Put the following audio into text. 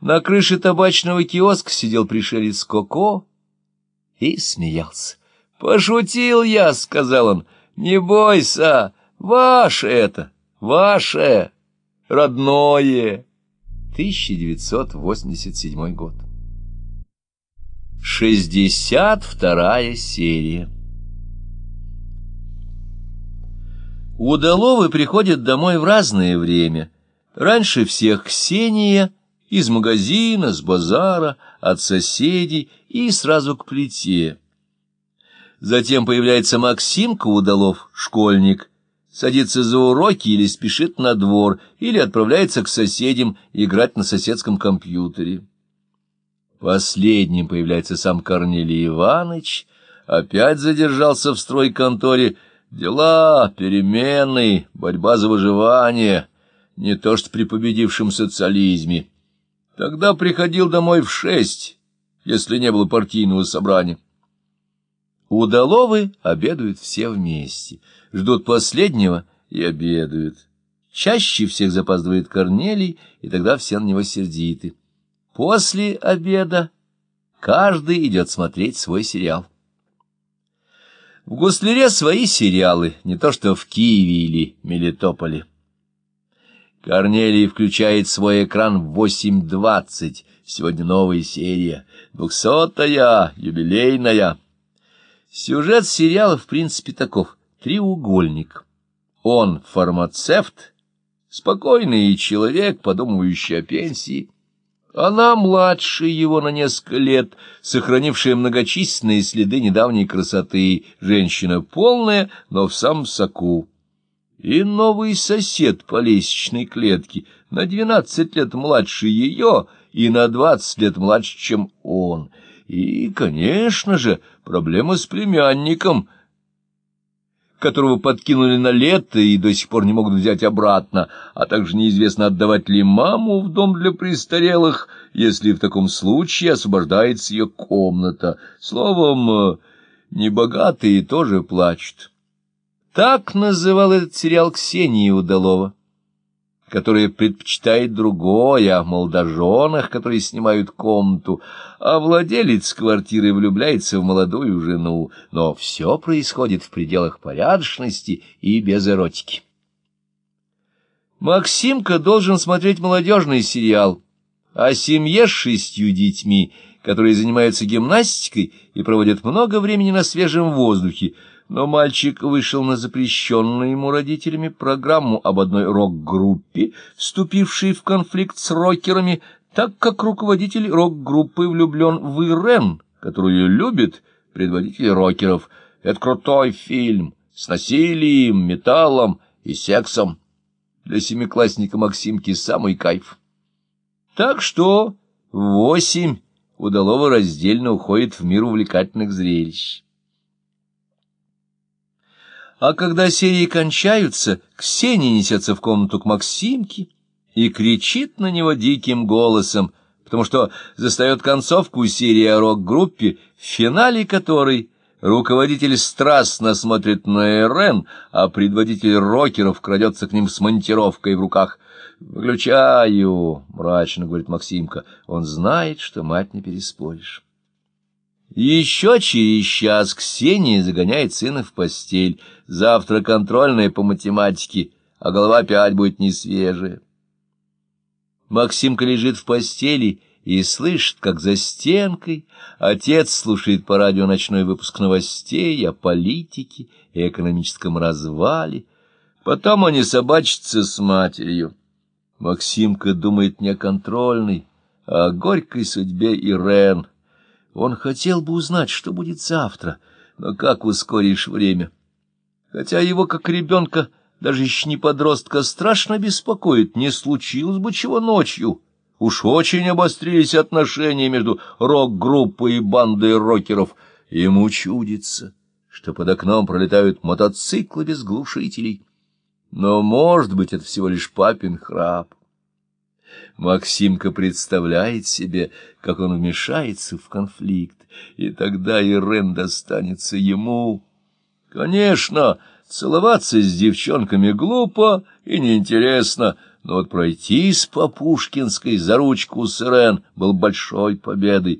На крыше табачного киоска сидел пришелец Коко и смеялся. «Пошутил я», — сказал он, — «не бойся, ваше это, ваше, родное». 1987 год. 62 серия. Удаловы приходят домой в разное время. Раньше всех Ксения из магазина, с базара, от соседей и сразу к плите. Затем появляется Максимка Удалов, школьник, садится за уроки или спешит на двор, или отправляется к соседям играть на соседском компьютере. Последним появляется сам Корнелий Иванович, опять задержался в стройконторе. Дела, перемены, борьба за выживание, не то что при победившем социализме. Тогда приходил домой в шесть, если не было партийного собрания. Удаловы обедают все вместе, ждут последнего и обедают. Чаще всех запаздывает Корнелий, и тогда все на него сердиты. После обеда каждый идет смотреть свой сериал. В Гуслере свои сериалы, не то что в Киеве или Мелитополе. Корнелий включает свой экран в 8.20. Сегодня новая серия, двухсотая, юбилейная. Сюжет сериала в принципе таков. Треугольник. Он фармацевт, спокойный человек, подумывающий о пенсии. Она младше его на несколько лет, сохранившая многочисленные следы недавней красоты, женщина полная, но в самом соку. И новый сосед по лестничной клетке, на двенадцать лет младше ее и на двадцать лет младше, чем он. И, конечно же, проблема с племянником — которого подкинули на лето и до сих пор не могут взять обратно, а также неизвестно, отдавать ли маму в дом для престарелых, если в таком случае освобождается ее комната. Словом, э, небогатые тоже плачут. Так называл этот сериал Ксения Удалова которая предпочитает другое, о молодоженах, которые снимают комнату, а владелец квартиры влюбляется в молодую жену, но все происходит в пределах порядочности и без эротики. Максимка должен смотреть молодежный сериал о семье с шестью детьми, которые занимаются гимнастикой и проводят много времени на свежем воздухе, но мальчик вышел на запрещенную ему родителями программу об одной рок-группе, вступившей в конфликт с рокерами, так как руководитель рок-группы влюблен в Ирен, которую любит предводитель рокеров. Это крутой фильм с насилием, металлом и сексом. Для семиклассника Максимки самый кайф. Так что восемь удалого раздельно уходит в мир увлекательных зрелищ. А когда серии кончаются, Ксения несется в комнату к Максимке и кричит на него диким голосом, потому что застает концовку серии о рок-группе, в финале которой руководитель страстно смотрит на Эрен, а предводитель рокеров крадется к ним с монтировкой в руках. «Выключаю», — мрачно говорит Максимка, — «он знает, что мать не переспоришь». Еще через час Ксения загоняет сына в постель. Завтра контрольная по математике, а голова опять будет несвежая. Максимка лежит в постели и слышит, как за стенкой отец слушает по радио ночной выпуск новостей о политике и экономическом развале. Потом они собачатся с матерью. Максимка думает не о контрольной, а о горькой судьбе Ирен — он хотел бы узнать, что будет завтра, но как ускоришь время? Хотя его, как ребенка, даже еще не подростка, страшно беспокоит, не случилось бы чего ночью. Уж очень обострились отношения между рок-группой и бандой рокеров. Ему чудится, что под окном пролетают мотоциклы без глушителей. Но, может быть, это всего лишь папин храп. Максимка представляет себе, как он вмешается в конфликт, и тогда Ирен достанется ему. Конечно, целоваться с девчонками глупо и неинтересно, но вот пройтись по Пушкинской за ручку с Ирен был большой победой,